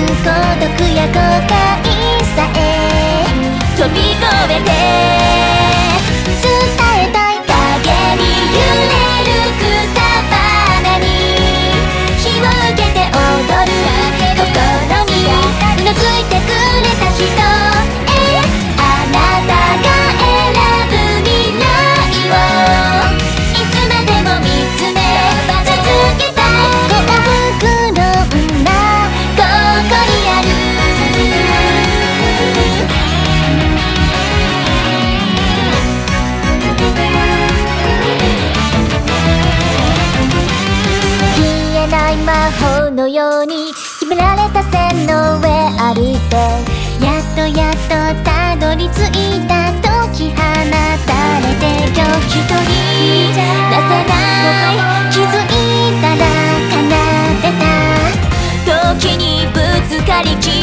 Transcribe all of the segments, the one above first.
孤独や後悔さえ飛び越えてない魔法のように決められた線の上歩いてやっとやっとたどり着いた時放たれて今日一人出せない気づいたら奏でた。時にぶつかりき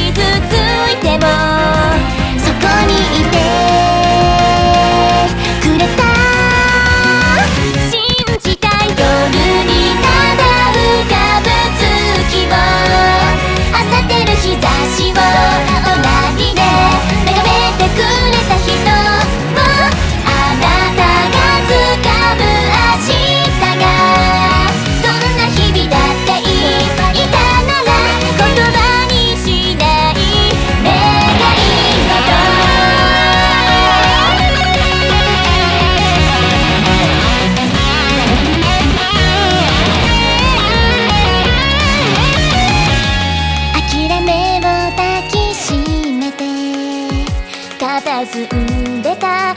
弾んでた。